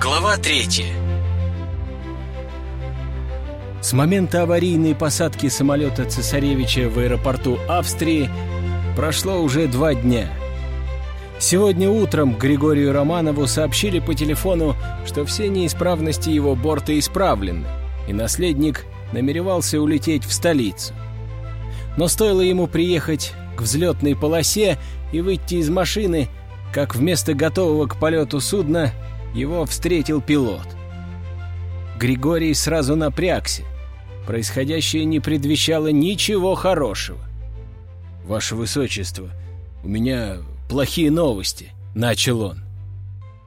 Глава третья С момента аварийной посадки самолета «Цесаревича» в аэропорту Австрии прошло уже два дня. Сегодня утром Григорию Романову сообщили по телефону, что все неисправности его борта исправлены, и наследник намеревался улететь в столицу. Но стоило ему приехать к взлетной полосе и выйти из машины, как вместо готового к полету судна его встретил пилот. Григорий сразу напрягся. Происходящее не предвещало ничего хорошего. «Ваше Высочество, у меня плохие новости», — начал он.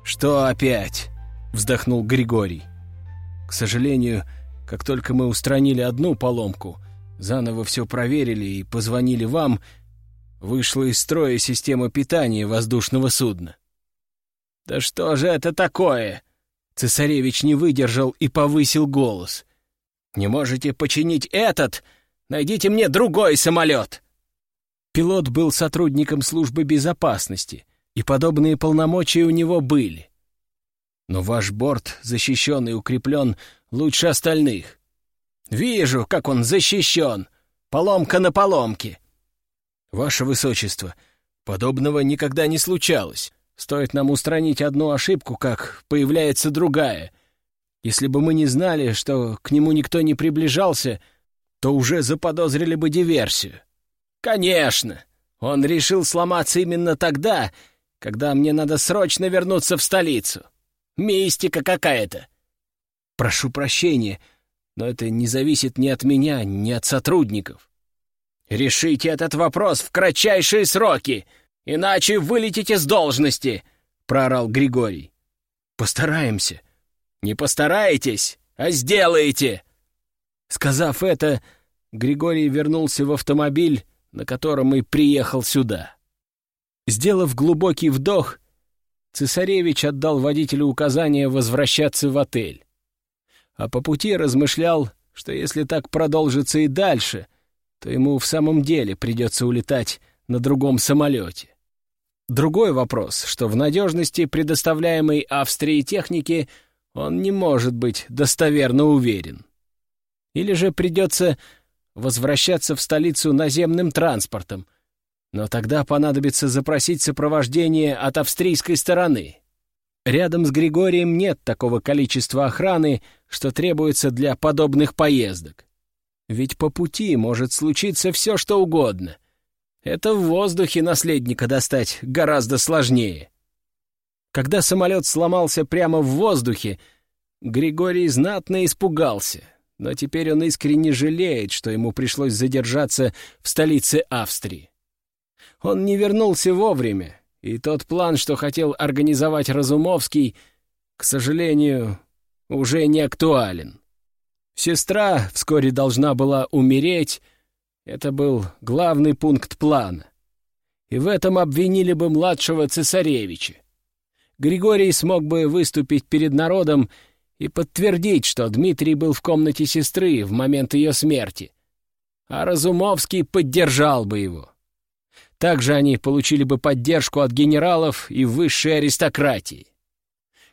«Что опять?» — вздохнул Григорий. «К сожалению, как только мы устранили одну поломку, заново все проверили и позвонили вам, вышла из строя система питания воздушного судна». «Да что же это такое?» Цесаревич не выдержал и повысил голос. «Не можете починить этот? Найдите мне другой самолет!» Пилот был сотрудником службы безопасности, и подобные полномочия у него были. Но ваш борт защищен и укреплен лучше остальных. Вижу, как он защищен. Поломка на поломке. Ваше Высочество, подобного никогда не случалось. Стоит нам устранить одну ошибку, как появляется другая. Если бы мы не знали, что к нему никто не приближался, то уже заподозрили бы диверсию. Конечно! Он решил сломаться именно тогда, когда мне надо срочно вернуться в столицу. Мистика какая-то. Прошу прощения, но это не зависит ни от меня, ни от сотрудников. Решите этот вопрос в кратчайшие сроки, иначе вылетите с должности, — проорал Григорий. Постараемся. Не постараетесь, а сделаете. Сказав это, Григорий вернулся в автомобиль, на котором и приехал сюда. Сделав глубокий вдох, цесаревич отдал водителю указание возвращаться в отель. А по пути размышлял, что если так продолжится и дальше, то ему в самом деле придется улетать на другом самолете. Другой вопрос, что в надежности предоставляемой Австрии техники он не может быть достоверно уверен. Или же придется возвращаться в столицу наземным транспортом, но тогда понадобится запросить сопровождение от австрийской стороны. Рядом с Григорием нет такого количества охраны, что требуется для подобных поездок. Ведь по пути может случиться все, что угодно. Это в воздухе наследника достать гораздо сложнее. Когда самолет сломался прямо в воздухе, Григорий знатно испугался но теперь он искренне жалеет, что ему пришлось задержаться в столице Австрии. Он не вернулся вовремя, и тот план, что хотел организовать Разумовский, к сожалению, уже не актуален. Сестра вскоре должна была умереть, это был главный пункт плана. И в этом обвинили бы младшего цесаревича. Григорий смог бы выступить перед народом и подтвердить, что Дмитрий был в комнате сестры в момент ее смерти, а Разумовский поддержал бы его. Также они получили бы поддержку от генералов и высшей аристократии.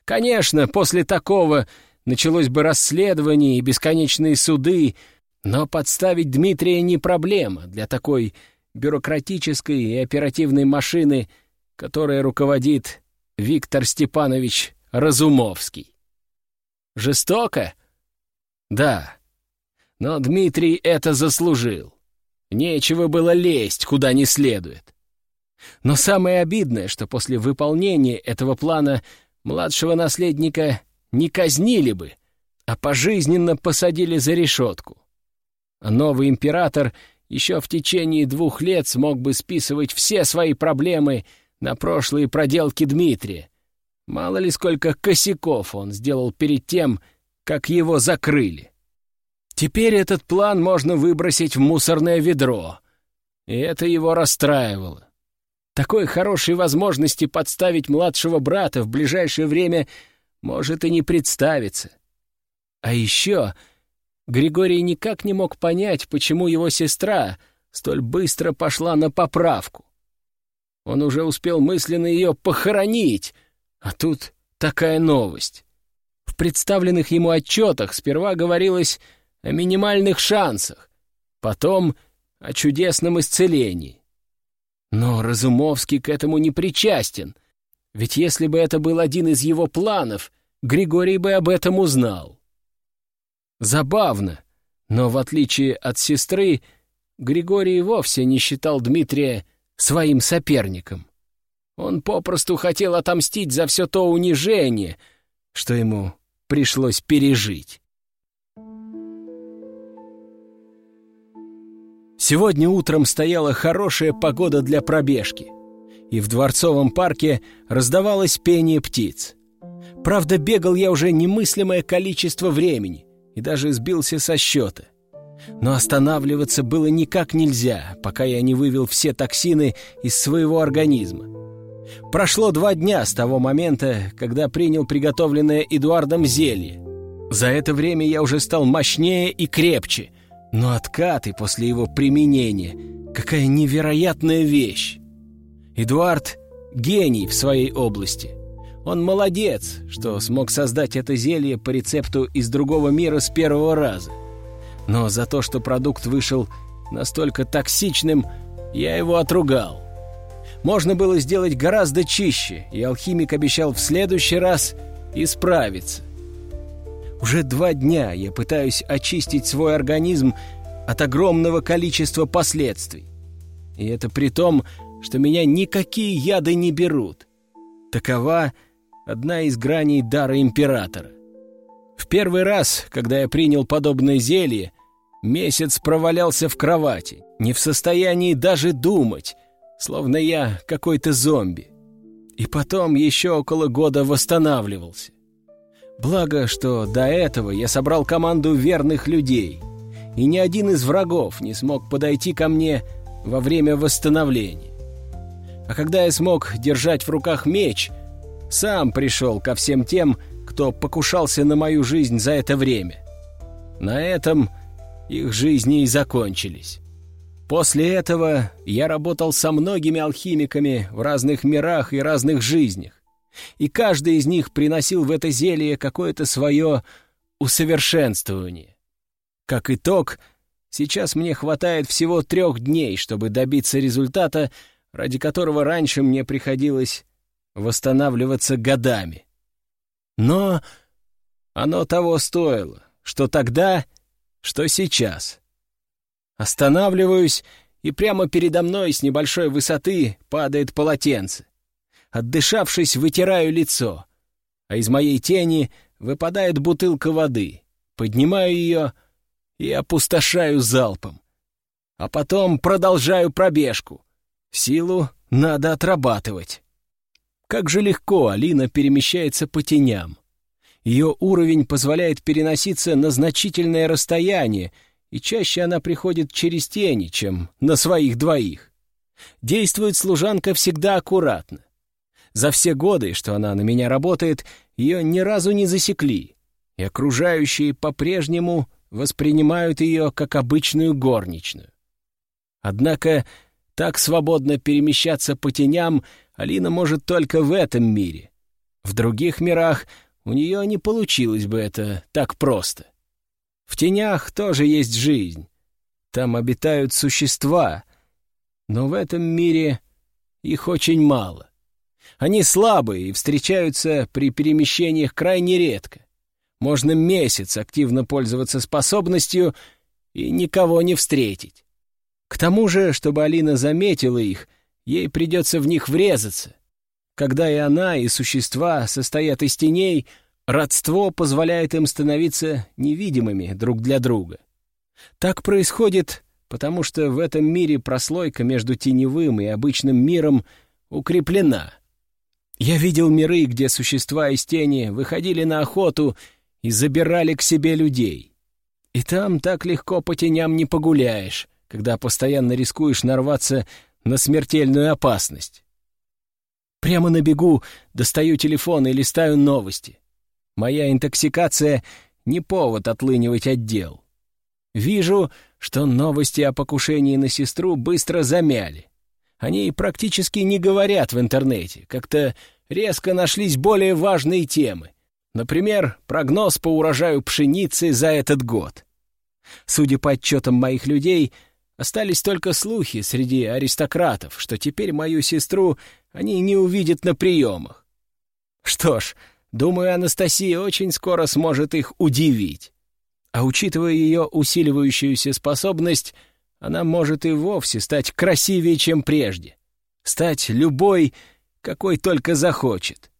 Конечно, после такого началось бы расследование и бесконечные суды, но подставить Дмитрия не проблема для такой бюрократической и оперативной машины, которая руководит Виктор Степанович Разумовский. Жестоко? Да. Но Дмитрий это заслужил. Нечего было лезть, куда не следует. Но самое обидное, что после выполнения этого плана младшего наследника не казнили бы, а пожизненно посадили за решетку. Новый император еще в течение двух лет смог бы списывать все свои проблемы на прошлые проделки Дмитрия, Мало ли сколько косяков он сделал перед тем, как его закрыли. Теперь этот план можно выбросить в мусорное ведро. И это его расстраивало. Такой хорошей возможности подставить младшего брата в ближайшее время может и не представиться. А еще Григорий никак не мог понять, почему его сестра столь быстро пошла на поправку. Он уже успел мысленно ее похоронить — а тут такая новость. представленных ему отчетах сперва говорилось о минимальных шансах, потом о чудесном исцелении. Но Разумовский к этому не причастен, ведь если бы это был один из его планов, Григорий бы об этом узнал. Забавно, но в отличие от сестры, Григорий вовсе не считал Дмитрия своим соперником. Он попросту хотел отомстить за все то унижение, что ему пришлось пережить. Сегодня утром стояла хорошая погода для пробежки, и в Дворцовом парке раздавалось пение птиц. Правда, бегал я уже немыслимое количество времени и даже сбился со счета. Но останавливаться было никак нельзя, пока я не вывел все токсины из своего организма. Прошло два дня с того момента, когда принял приготовленное Эдуардом зелье. За это время я уже стал мощнее и крепче, но откаты после его применения — какая невероятная вещь! Эдуард — гений в своей области. Он молодец, что смог создать это зелье по рецепту из другого мира с первого раза. Но за то, что продукт вышел настолько токсичным, я его отругал. Можно было сделать гораздо чище, и алхимик обещал в следующий раз исправиться. Уже два дня я пытаюсь очистить свой организм от огромного количества последствий. И это при том, что меня никакие яды не берут. Такова одна из граней дара императора. В первый раз, когда я принял подобное зелье, месяц провалялся в кровати, не в состоянии даже думать, словно я какой-то зомби. И потом еще около года восстанавливался. Благо, что до этого я собрал команду верных людей, и ни один из врагов не смог подойти ко мне во время восстановления. А когда я смог держать в руках меч, сам пришел ко всем тем, кто покушался на мою жизнь за это время. На этом их жизни и закончились. После этого я работал со многими алхимиками в разных мирах и разных жизнях, и каждый из них приносил в это зелье какое-то свое усовершенствование. Как итог, сейчас мне хватает всего трех дней, чтобы добиться результата, ради которого раньше мне приходилось восстанавливаться годами. Но оно того стоило, что тогда, что сейчас. Останавливаюсь, и прямо передо мной с небольшой высоты падает полотенце. Отдышавшись, вытираю лицо, а из моей тени выпадает бутылка воды. Поднимаю ее и опустошаю залпом. А потом продолжаю пробежку. Силу надо отрабатывать. Как же легко Алина перемещается по теням. Ее уровень позволяет переноситься на значительное расстояние — и чаще она приходит через тени, чем на своих двоих. Действует служанка всегда аккуратно. За все годы, что она на меня работает, ее ни разу не засекли, и окружающие по-прежнему воспринимают ее как обычную горничную. Однако так свободно перемещаться по теням Алина может только в этом мире. В других мирах у нее не получилось бы это так просто. В тенях тоже есть жизнь. Там обитают существа, но в этом мире их очень мало. Они слабые и встречаются при перемещениях крайне редко. Можно месяц активно пользоваться способностью и никого не встретить. К тому же, чтобы Алина заметила их, ей придется в них врезаться. Когда и она, и существа состоят из теней — Родство позволяет им становиться невидимыми друг для друга. Так происходит, потому что в этом мире прослойка между теневым и обычным миром укреплена. Я видел миры, где существа из тени выходили на охоту и забирали к себе людей. И там так легко по теням не погуляешь, когда постоянно рискуешь нарваться на смертельную опасность. Прямо на бегу достаю телефон и листаю новости. Моя интоксикация — не повод отлынивать отдел. Вижу, что новости о покушении на сестру быстро замяли. Они практически не говорят в интернете, как-то резко нашлись более важные темы. Например, прогноз по урожаю пшеницы за этот год. Судя по отчетам моих людей, остались только слухи среди аристократов, что теперь мою сестру они не увидят на приемах. Что ж, думаю, Анастасия очень скоро сможет их удивить. А учитывая ее усиливающуюся способность, она может и вовсе стать красивее, чем прежде. Стать любой, какой только захочет.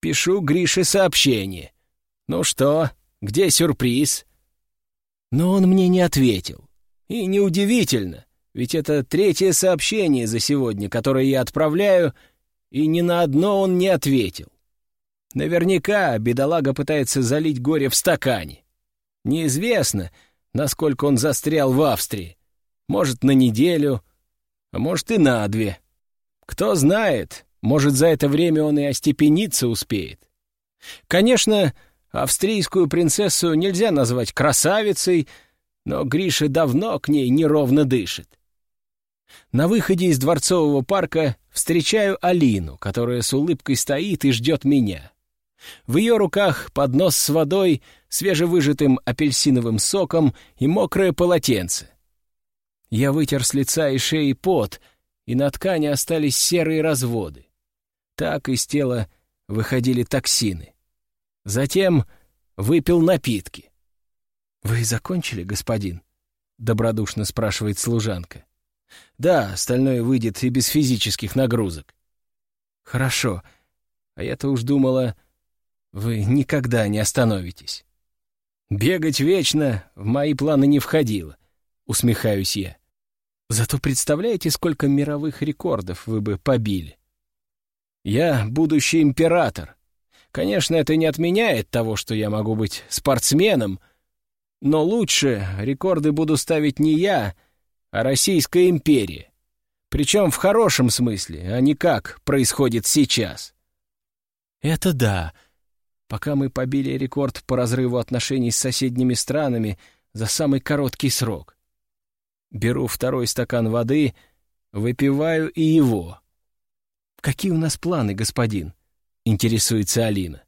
Пишу Грише сообщение. «Ну что, где сюрприз?» Но он мне не ответил. И неудивительно, ведь это третье сообщение за сегодня, которое я отправляю, и ни на одно он не ответил. Наверняка бедолага пытается залить горе в стакане. Неизвестно, насколько он застрял в Австрии. Может, на неделю, а может и на две. Кто знает, может, за это время он и остепениться успеет. Конечно, австрийскую принцессу нельзя назвать красавицей, но Гриша давно к ней неровно дышит. На выходе из Дворцового парка встречаю Алину, которая с улыбкой стоит и ждет меня. В ее руках поднос с водой, свежевыжатым апельсиновым соком и мокрое полотенце. Я вытер с лица и шеи пот, и на ткани остались серые разводы. Так из тела выходили токсины. Затем выпил напитки. «Вы закончили, господин?» — добродушно спрашивает служанка. «Да, остальное выйдет и без физических нагрузок». «Хорошо. А я-то уж думала, вы никогда не остановитесь». «Бегать вечно в мои планы не входило», — усмехаюсь я. «Зато представляете, сколько мировых рекордов вы бы побили?» «Я будущий император. Конечно, это не отменяет того, что я могу быть спортсменом, но лучше рекорды буду ставить не я, а Российская империя. Причем в хорошем смысле, а не как происходит сейчас. Это да. Пока мы побили рекорд по разрыву отношений с соседними странами за самый короткий срок. Беру второй стакан воды, выпиваю и его. «Какие у нас планы, господин?» — интересуется Алина.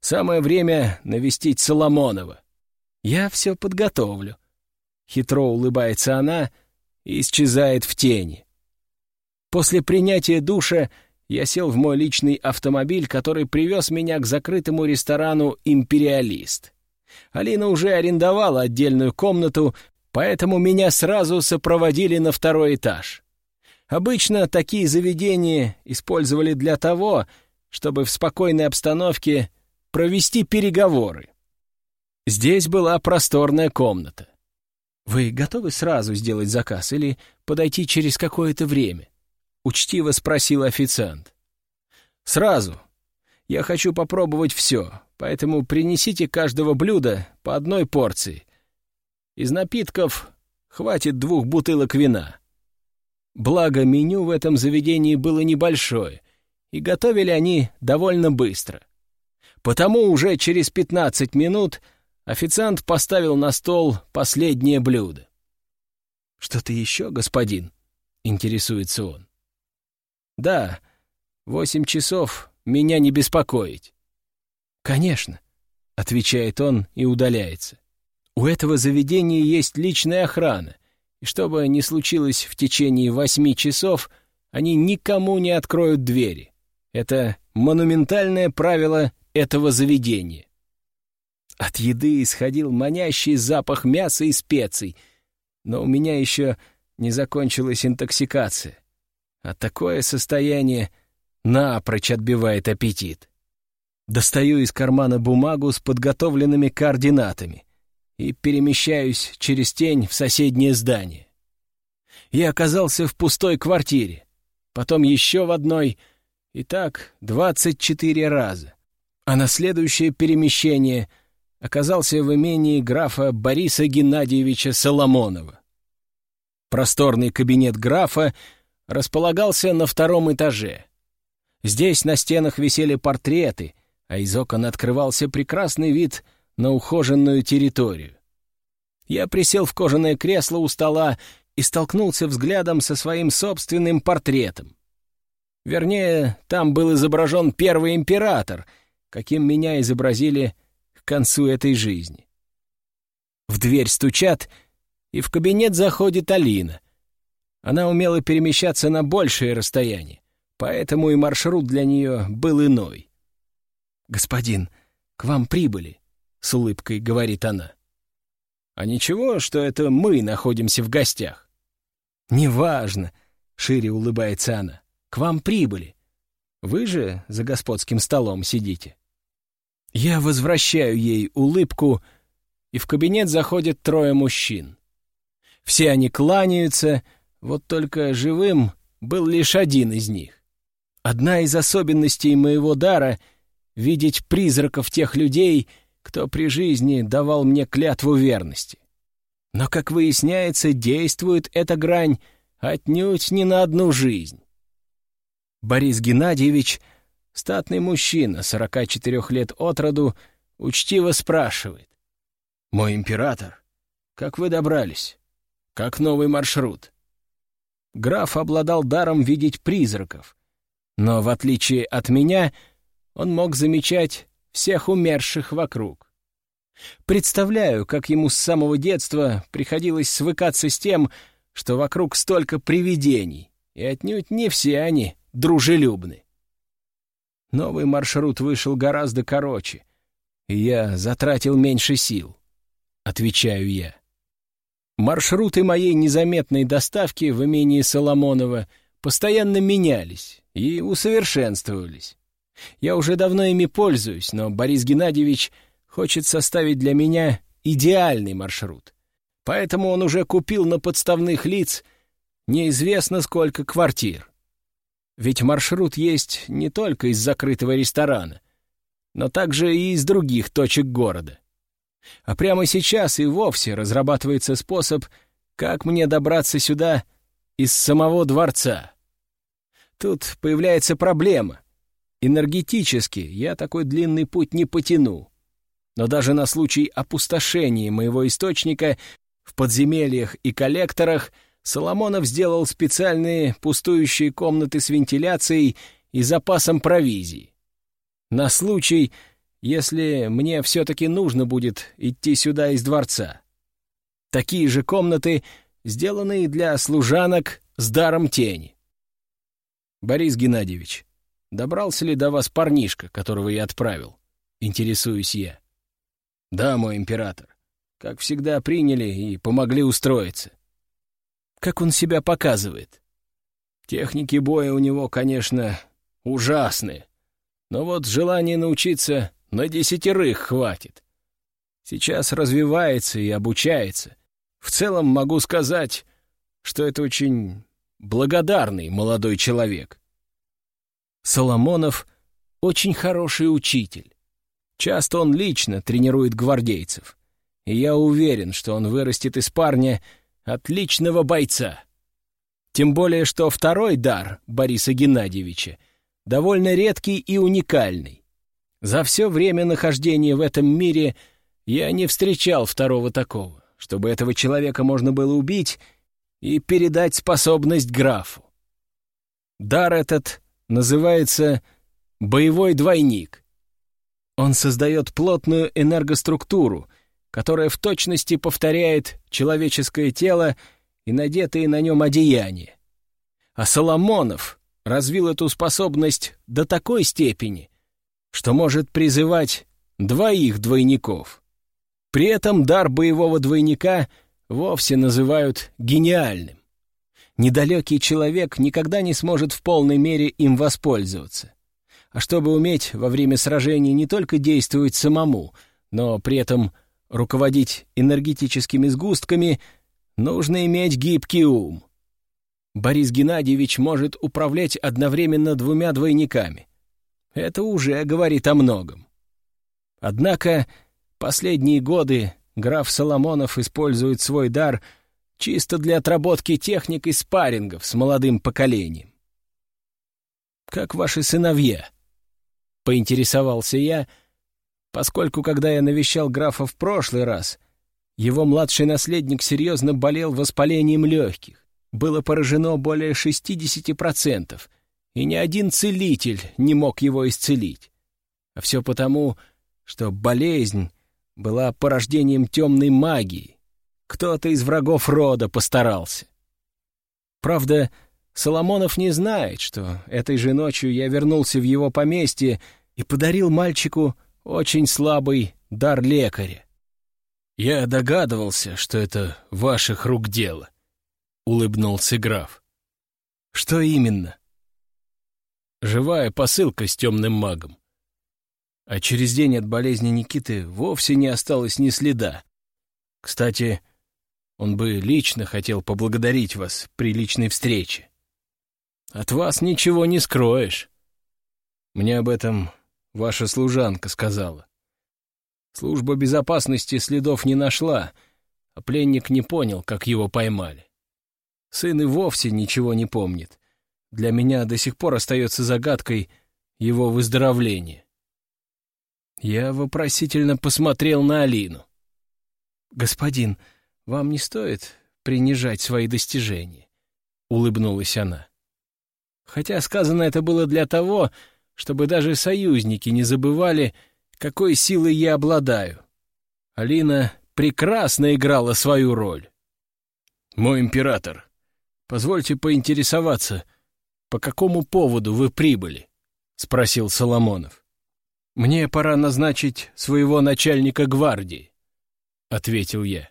«Самое время навестить Соломонова. Я все подготовлю». Хитро улыбается она и исчезает в тени. После принятия душа я сел в мой личный автомобиль, который привез меня к закрытому ресторану «Империалист». Алина уже арендовала отдельную комнату, поэтому меня сразу сопроводили на второй этаж. Обычно такие заведения использовали для того, чтобы в спокойной обстановке провести переговоры. Здесь была просторная комната. «Вы готовы сразу сделать заказ или подойти через какое-то время?» — учтиво спросил официант. «Сразу. Я хочу попробовать все, поэтому принесите каждого блюда по одной порции. Из напитков хватит двух бутылок вина». Благо, меню в этом заведении было небольшое, и готовили они довольно быстро. Потому уже через 15 минут официант поставил на стол последнее блюдо. «Что-то еще, господин?» — интересуется он. «Да, восемь часов меня не беспокоить». «Конечно», — отвечает он и удаляется. «У этого заведения есть личная охрана, и что бы ни случилось в течение восьми часов, они никому не откроют двери. Это монументальное правило этого заведения. От еды исходил манящий запах мяса и специй, но у меня еще не закончилась интоксикация. А такое состояние напрочь отбивает аппетит. Достаю из кармана бумагу с подготовленными координатами и перемещаюсь через тень в соседнее здание. Я оказался в пустой квартире, потом еще в одной — и так двадцать четыре раза. А на следующее перемещение оказался в имении графа Бориса Геннадьевича Соломонова. Просторный кабинет графа располагался на втором этаже. Здесь на стенах висели портреты, а из окон открывался прекрасный вид на ухоженную территорию. Я присел в кожаное кресло у стола и столкнулся взглядом со своим собственным портретом. Вернее, там был изображен первый император, каким меня изобразили концу этой жизни. В дверь стучат, и в кабинет заходит Алина. Она умела перемещаться на большее расстояние, поэтому и маршрут для нее был иной. «Господин, к вам прибыли», — с улыбкой говорит она. «А ничего, что это мы находимся в гостях?» «Неважно», — шире улыбается она, — «к вам прибыли. Вы же за господским столом сидите». Я возвращаю ей улыбку, и в кабинет заходят трое мужчин. Все они кланяются, вот только живым был лишь один из них. Одна из особенностей моего дара — видеть призраков тех людей, кто при жизни давал мне клятву верности. Но, как выясняется, действует эта грань отнюдь не на одну жизнь. Борис Геннадьевич, статный мужчина, 44 лет от роду, учтиво спрашивает. «Мой император, как вы добрались? Как новый маршрут?» Граф обладал даром видеть призраков, но, в отличие от меня, он мог замечать всех умерших вокруг. Представляю, как ему с самого детства приходилось свыкаться с тем, что вокруг столько привидений, и отнюдь не все они дружелюбны. Новый маршрут вышел гораздо короче, и я затратил меньше сил, — отвечаю я. Маршруты моей незаметной доставки в имении Соломонова постоянно менялись и усовершенствовались. Я уже давно ими пользуюсь, но Борис Геннадьевич хочет составить для меня идеальный маршрут. Поэтому он уже купил на подставных лиц неизвестно сколько квартир. Ведь маршрут есть не только из закрытого ресторана, но также и из других точек города. А прямо сейчас и вовсе разрабатывается способ, как мне добраться сюда из самого дворца. Тут появляется проблема. Энергетически я такой длинный путь не потяну. Но даже на случай опустошения моего источника в подземельях и коллекторах — Соломонов сделал специальные пустующие комнаты с вентиляцией и запасом провизии. На случай, если мне все-таки нужно будет идти сюда из дворца. Такие же комнаты, сделанные для служанок с даром тени. Борис Геннадьевич, добрался ли до вас парнишка, которого я отправил? Интересуюсь я. Да, мой император. Как всегда, приняли и помогли устроиться как он себя показывает. Техники боя у него, конечно, ужасные, но вот желание научиться на десятерых хватит. Сейчас развивается и обучается. В целом могу сказать, что это очень благодарный молодой человек. Соломонов — очень хороший учитель. Часто он лично тренирует гвардейцев. И я уверен, что он вырастет из парня — Отличного бойца. Тем более, что второй дар Бориса Геннадьевича довольно редкий и уникальный. За все время нахождения в этом мире я не встречал второго такого, чтобы этого человека можно было убить и передать способность графу. Дар этот называется «боевой двойник». Он создает плотную энергоструктуру, которая в точности повторяет человеческое тело и надетые на нем одеяния. А Соломонов развил эту способность до такой степени, что может призывать двоих двойников. При этом дар боевого двойника вовсе называют гениальным. Недалекий человек никогда не сможет в полной мере им воспользоваться. А чтобы уметь во время сражений не только действовать самому, но при этом руководить энергетическими сгустками, нужно иметь гибкий ум. Борис Геннадьевич может управлять одновременно двумя двойниками. Это уже говорит о многом. Однако последние годы граф Соломонов использует свой дар чисто для отработки техник и спаррингов с молодым поколением. «Как ваши сыновья?» — поинтересовался я — поскольку, когда я навещал графа в прошлый раз, его младший наследник серьезно болел воспалением легких. Было поражено более 60%, и ни один целитель не мог его исцелить. А все потому, что болезнь была порождением темной магии. Кто-то из врагов рода постарался. Правда, Соломонов не знает, что этой же ночью я вернулся в его поместье и подарил мальчику очень слабый дар лекаря. «Я догадывался, что это ваших рук дело», — улыбнулся граф. «Что именно?» «Живая посылка с темным магом. А через день от болезни Никиты вовсе не осталось ни следа. Кстати, он бы лично хотел поблагодарить вас при личной встрече. От вас ничего не скроешь. Мне об этом ваша служанка сказала. Служба безопасности следов не нашла, а пленник не понял, как его поймали. Сын и вовсе ничего не помнит. Для меня до сих пор остается загадкой его выздоровления. Я вопросительно посмотрел на Алину. «Господин, вам не стоит принижать свои достижения», — улыбнулась она. Хотя сказано это было для того, чтобы даже союзники не забывали, какой силой я обладаю. Алина прекрасно играла свою роль. «Мой император, позвольте поинтересоваться, по какому поводу вы прибыли?» — спросил Соломонов. «Мне пора назначить своего начальника гвардии», — ответил я.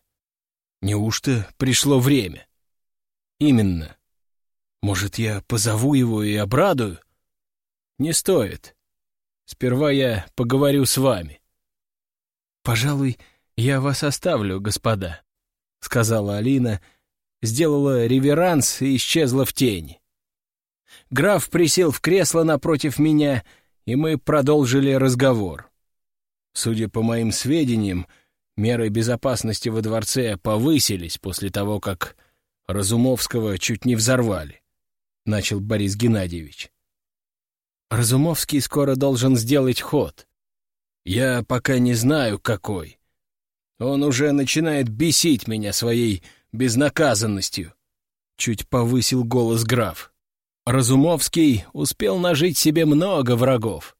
«Неужто пришло время?» «Именно. Может, я позову его и обрадую?» «Не стоит. Сперва я поговорю с вами». «Пожалуй, я вас оставлю, господа», — сказала Алина, сделала реверанс и исчезла в тени. Граф присел в кресло напротив меня, и мы продолжили разговор. Судя по моим сведениям, меры безопасности во дворце повысились после того, как Разумовского чуть не взорвали, — начал Борис Геннадьевич. Разумовский скоро должен сделать ход. Я пока не знаю, какой. Он уже начинает бесить меня своей безнаказанностью. Чуть повысил голос граф. Разумовский успел нажить себе много врагов.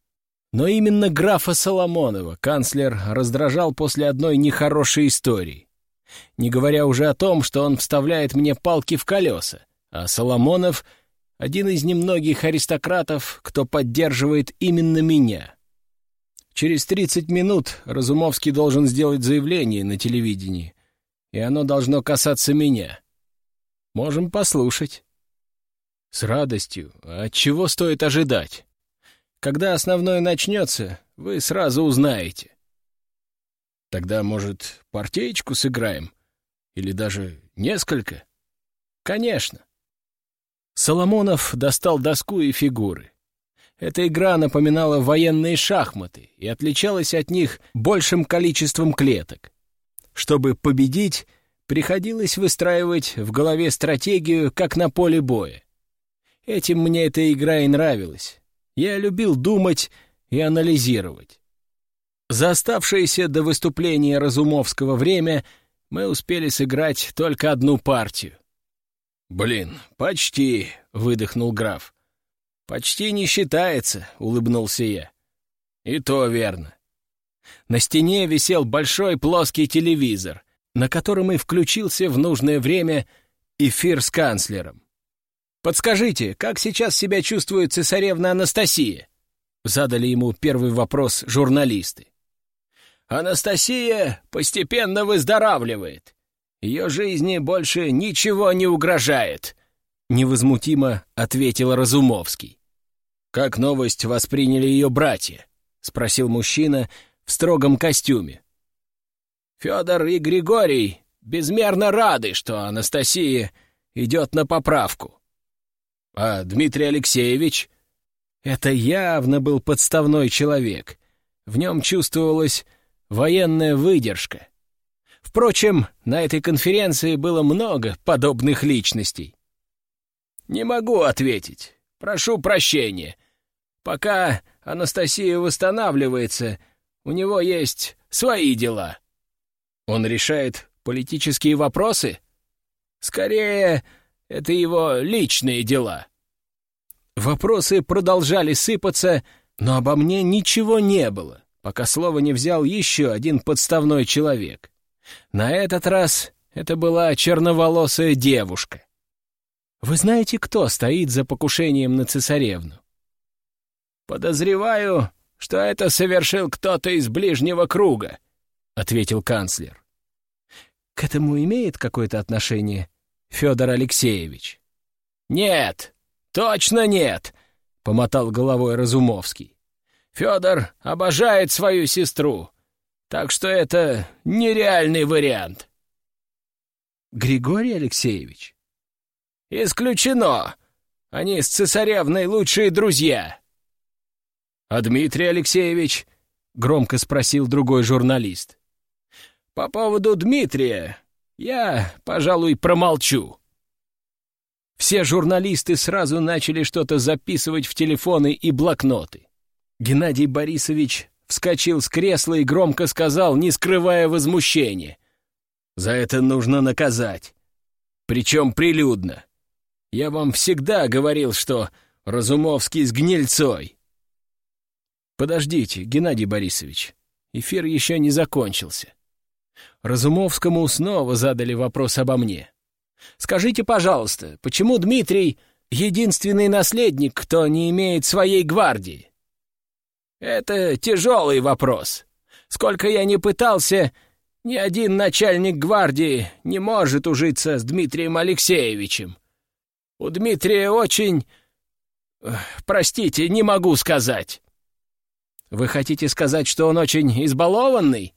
Но именно графа Соломонова канцлер раздражал после одной нехорошей истории. Не говоря уже о том, что он вставляет мне палки в колеса, а Соломонов — один из немногих аристократов, кто поддерживает именно меня. Через 30 минут Разумовский должен сделать заявление на телевидении, и оно должно касаться меня. Можем послушать. С радостью. От чего стоит ожидать? Когда основное начнется, вы сразу узнаете. Тогда, может, партеечку сыграем? Или даже несколько? Конечно. Соломонов достал доску и фигуры. Эта игра напоминала военные шахматы и отличалась от них большим количеством клеток. Чтобы победить, приходилось выстраивать в голове стратегию, как на поле боя. Этим мне эта игра и нравилась. Я любил думать и анализировать. За оставшееся до выступления Разумовского время мы успели сыграть только одну партию. «Блин, почти», — выдохнул граф. «Почти не считается», — улыбнулся я. «И то верно». На стене висел большой плоский телевизор, на котором и включился в нужное время эфир с канцлером. «Подскажите, как сейчас себя чувствует цесаревна Анастасия?» Задали ему первый вопрос журналисты. «Анастасия постепенно выздоравливает. Ее жизни больше ничего не угрожает», — невозмутимо ответил Разумовский. «Как новость восприняли ее братья?» — спросил мужчина в строгом костюме. «Федор и Григорий безмерно рады, что Анастасия идет на поправку. А Дмитрий Алексеевич? Это явно был подставной человек. В нем чувствовалась военная выдержка. Впрочем, на этой конференции было много подобных личностей. «Не могу ответить. Прошу прощения. Пока Анастасия восстанавливается, у него есть свои дела. Он решает политические вопросы? Скорее, это его личные дела». Вопросы продолжали сыпаться, Но обо мне ничего не было, пока слово не взял еще один подставной человек. На этот раз это была черноволосая девушка. Вы знаете, кто стоит за покушением на цесаревну? Подозреваю, что это совершил кто-то из ближнего круга, ответил канцлер. К этому имеет какое-то отношение Федор Алексеевич? Нет, точно нет, помотал головой Разумовский. Федор обожает свою сестру, так что это нереальный вариант. Григорий Алексеевич? Исключено. Они с цесаревной лучшие друзья. А Дмитрий Алексеевич? Громко спросил другой журналист. По поводу Дмитрия я, пожалуй, промолчу. Все журналисты сразу начали что-то записывать в телефоны и блокноты. Геннадий Борисович вскочил с кресла и громко сказал, не скрывая возмущения. «За это нужно наказать. Причем прилюдно. Я вам всегда говорил, что Разумовский с гнильцой». «Подождите, Геннадий Борисович, эфир еще не закончился». Разумовскому снова задали вопрос обо мне. «Скажите, пожалуйста, почему Дмитрий — единственный наследник, кто не имеет своей гвардии?» Это тяжелый вопрос. Сколько я не пытался, ни один начальник гвардии не может ужиться с Дмитрием Алексеевичем. У Дмитрия очень... Простите, не могу сказать. Вы хотите сказать, что он очень избалованный?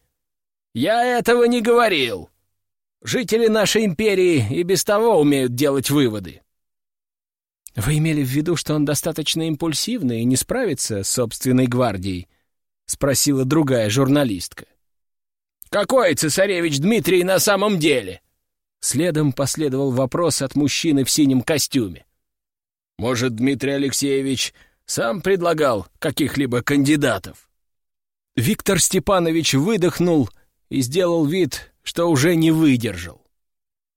Я этого не говорил. Жители нашей империи и без того умеют делать выводы. «Вы имели в виду, что он достаточно импульсивный и не справится с собственной гвардией?» — спросила другая журналистка. «Какой цесаревич Дмитрий на самом деле?» Следом последовал вопрос от мужчины в синем костюме. «Может, Дмитрий Алексеевич сам предлагал каких-либо кандидатов?» Виктор Степанович выдохнул и сделал вид, что уже не выдержал.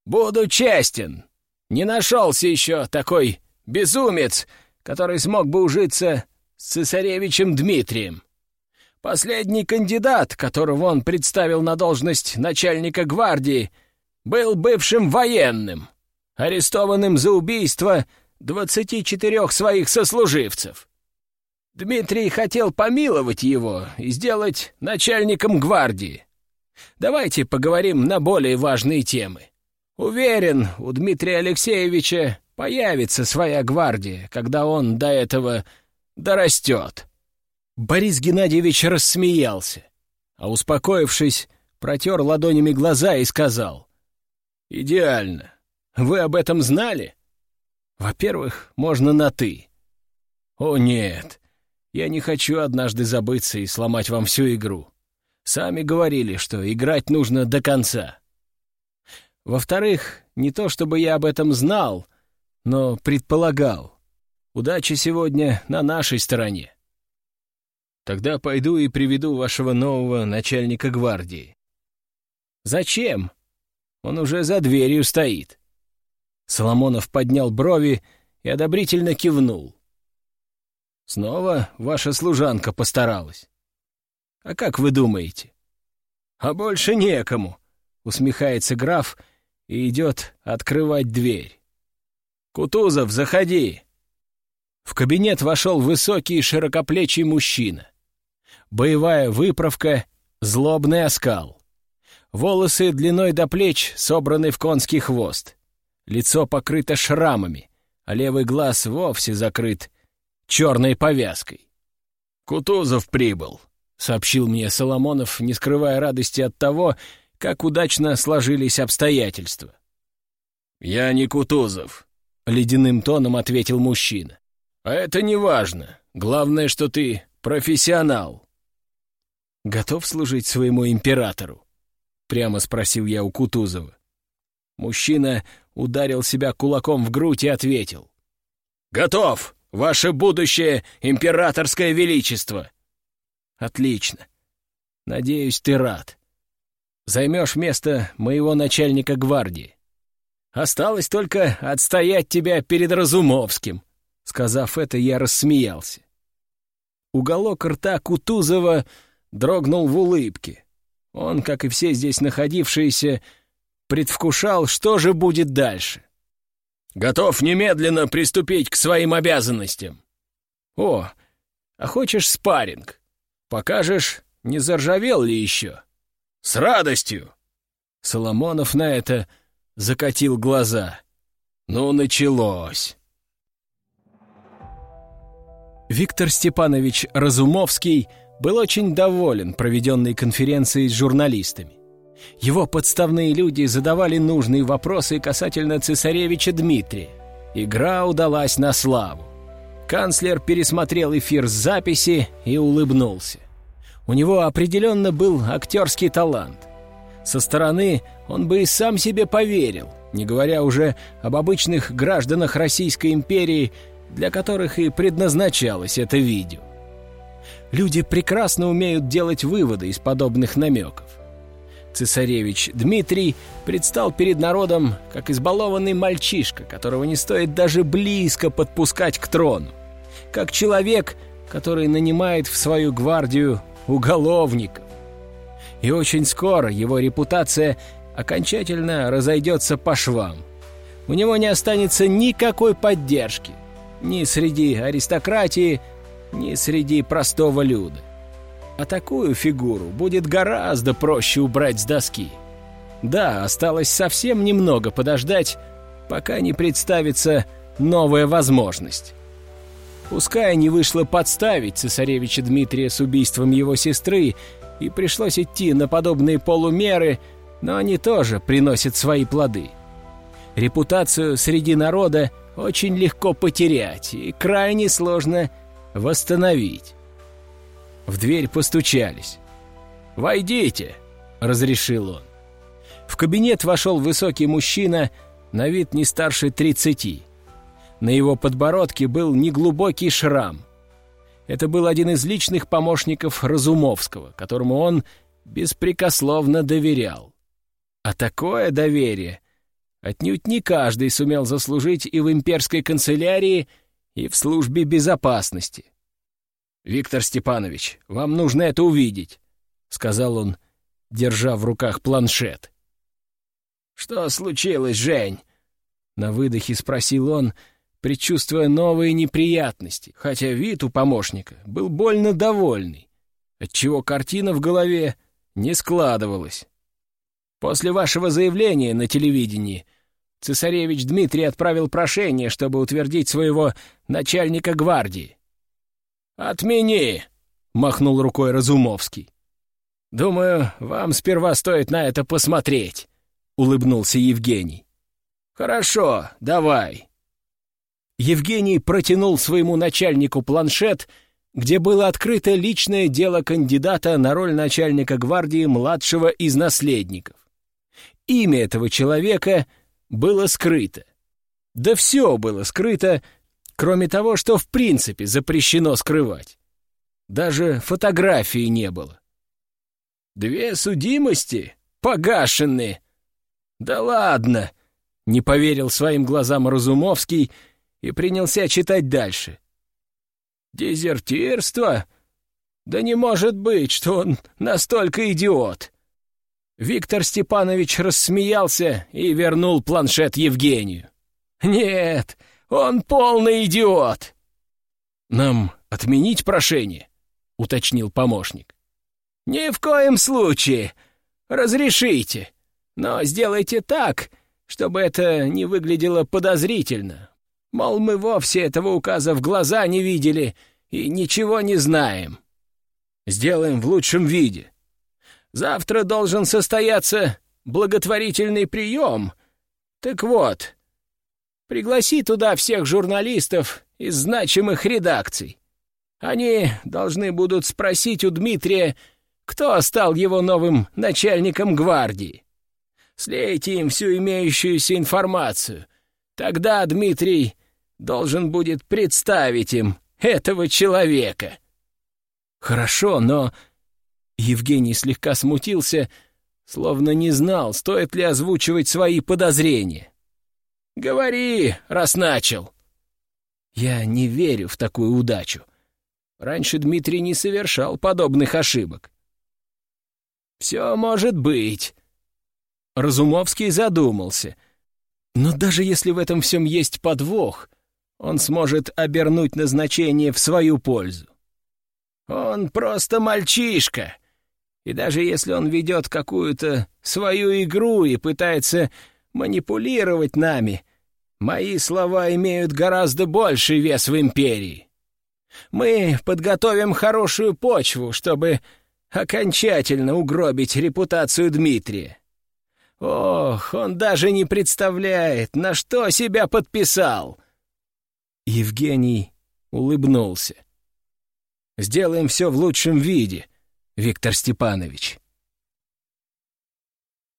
«Буду честен. Не нашелся еще такой Безумец, который смог бы ужиться с цесаревичем Дмитрием. Последний кандидат, которого он представил на должность начальника гвардии, был бывшим военным, арестованным за убийство 24 своих сослуживцев. Дмитрий хотел помиловать его и сделать начальником гвардии. Давайте поговорим на более важные темы. Уверен, у Дмитрия Алексеевича Появится своя гвардия, когда он до этого дорастет». Борис Геннадьевич рассмеялся, а, успокоившись, протер ладонями глаза и сказал. «Идеально. Вы об этом знали? Во-первых, можно на «ты». О, нет, я не хочу однажды забыться и сломать вам всю игру. Сами говорили, что играть нужно до конца. Во-вторых, не то чтобы я об этом знал, но предполагал. Удача сегодня на нашей стороне. Тогда пойду и приведу вашего нового начальника гвардии. Зачем? Он уже за дверью стоит. Соломонов поднял брови и одобрительно кивнул. Снова ваша служанка постаралась. А как вы думаете? А больше некому, усмехается граф и идет открывать дверь. «Кутузов, заходи!» В кабинет вошел высокий широкоплечий мужчина. Боевая выправка, злобный оскал. Волосы длиной до плеч собраны в конский хвост. Лицо покрыто шрамами, а левый глаз вовсе закрыт черной повязкой. «Кутузов прибыл», — сообщил мне Соломонов, не скрывая радости от того, как удачно сложились обстоятельства. «Я не Кутузов», — ледяным тоном ответил мужчина. «А это не важно. Главное, что ты профессионал». «Готов служить своему императору?» — прямо спросил я у Кутузова. Мужчина ударил себя кулаком в грудь и ответил. «Готов, ваше будущее императорское величество!» «Отлично. Надеюсь, ты рад. Займешь место моего начальника гвардии. Осталось только отстоять тебя перед Разумовским». Сказав это, я рассмеялся. Уголок рта Кутузова дрогнул в улыбке. Он, как и все здесь находившиеся, предвкушал, что же будет дальше. «Готов немедленно приступить к своим обязанностям». «О, а хочешь спарринг? Покажешь, не заржавел ли еще?» «С радостью!» Соломонов на это закатил глаза. «Ну, началось!» Виктор Степанович Разумовский был очень доволен проведенной конференцией с журналистами. Его подставные люди задавали нужные вопросы касательно цесаревича Дмитрия. Игра удалась на славу. Канцлер пересмотрел эфир с записи и улыбнулся. У него определенно был актерский талант. Со стороны он бы и сам себе поверил, не говоря уже об обычных гражданах Российской империи, для которых и предназначалось это видео. Люди прекрасно умеют делать выводы из подобных намеков. Цесаревич Дмитрий предстал перед народом как избалованный мальчишка, которого не стоит даже близко подпускать к трону, как человек, который нанимает в свою гвардию уголовников. И очень скоро его репутация окончательно разойдется по швам. У него не останется никакой поддержки, ни среди аристократии, ни среди простого люда. А такую фигуру будет гораздо проще убрать с доски. Да, осталось совсем немного подождать, пока не представится новая возможность. Пускай не вышло подставить цесаревича Дмитрия с убийством его сестры, и пришлось идти на подобные полумеры, но они тоже приносят свои плоды. Репутацию среди народа очень легко потерять и крайне сложно восстановить. В дверь постучались. «Войдите!» — разрешил он. В кабинет вошел высокий мужчина, на вид не старше тридцати. На его подбородке был неглубокий шрам. Это был один из личных помощников Разумовского, которому он беспрекословно доверял. А такое доверие отнюдь не каждый сумел заслужить и в имперской канцелярии, и в службе безопасности. «Виктор Степанович, вам нужно это увидеть», — сказал он, держа в руках планшет. «Что случилось, Жень?» — на выдохе спросил он, предчувствуя новые неприятности, хотя вид у помощника был больно довольный, отчего картина в голове не складывалась. «После вашего заявления на телевидении цесаревич Дмитрий отправил прошение, чтобы утвердить своего начальника гвардии. «Отмени!» — махнул рукой Разумовский. «Думаю, вам сперва стоит на это посмотреть», — улыбнулся Евгений. «Хорошо, давай». Евгений протянул своему начальнику планшет, где было открыто личное дело кандидата на роль начальника гвардии младшего из наследников. Имя этого человека было скрыто. Да все было скрыто, кроме того, что в принципе запрещено скрывать. Даже фотографии не было. Две судимости? Погашены! Да ладно! Не поверил своим глазам Разумовский и принялся читать дальше. Дезертирство? Да не может быть, что он настолько идиот! Виктор Степанович рассмеялся и вернул планшет Евгению. «Нет, он полный идиот!» «Нам отменить прошение?» — уточнил помощник. «Ни в коем случае. Разрешите. Но сделайте так, чтобы это не выглядело подозрительно. Мол, мы вовсе этого указа в глаза не видели и ничего не знаем. Сделаем в лучшем виде. Завтра должен состояться благотворительный прием. Так вот, Пригласи туда всех журналистов из значимых редакций. Они должны будут спросить у Дмитрия, кто стал его новым начальником гвардии. Слейте им всю имеющуюся информацию. Тогда Дмитрий должен будет представить им этого человека. Хорошо, но... Евгений слегка смутился, словно не знал, стоит ли озвучивать свои подозрения. «Говори, раз начал!» «Я не верю в такую удачу. Раньше Дмитрий не совершал подобных ошибок. «Все может быть». Разумовский задумался. Но даже если в этом всем есть подвох, он сможет обернуть назначение в свою пользу. Он просто мальчишка. И даже если он ведет какую-то свою игру и пытается манипулировать нами, мои слова имеют гораздо больший вес в империи. Мы подготовим хорошую почву, чтобы окончательно угробить репутацию Дмитрия. Ох, он даже не представляет, на что себя подписал. Евгений улыбнулся. Сделаем все в лучшем виде, Виктор Степанович.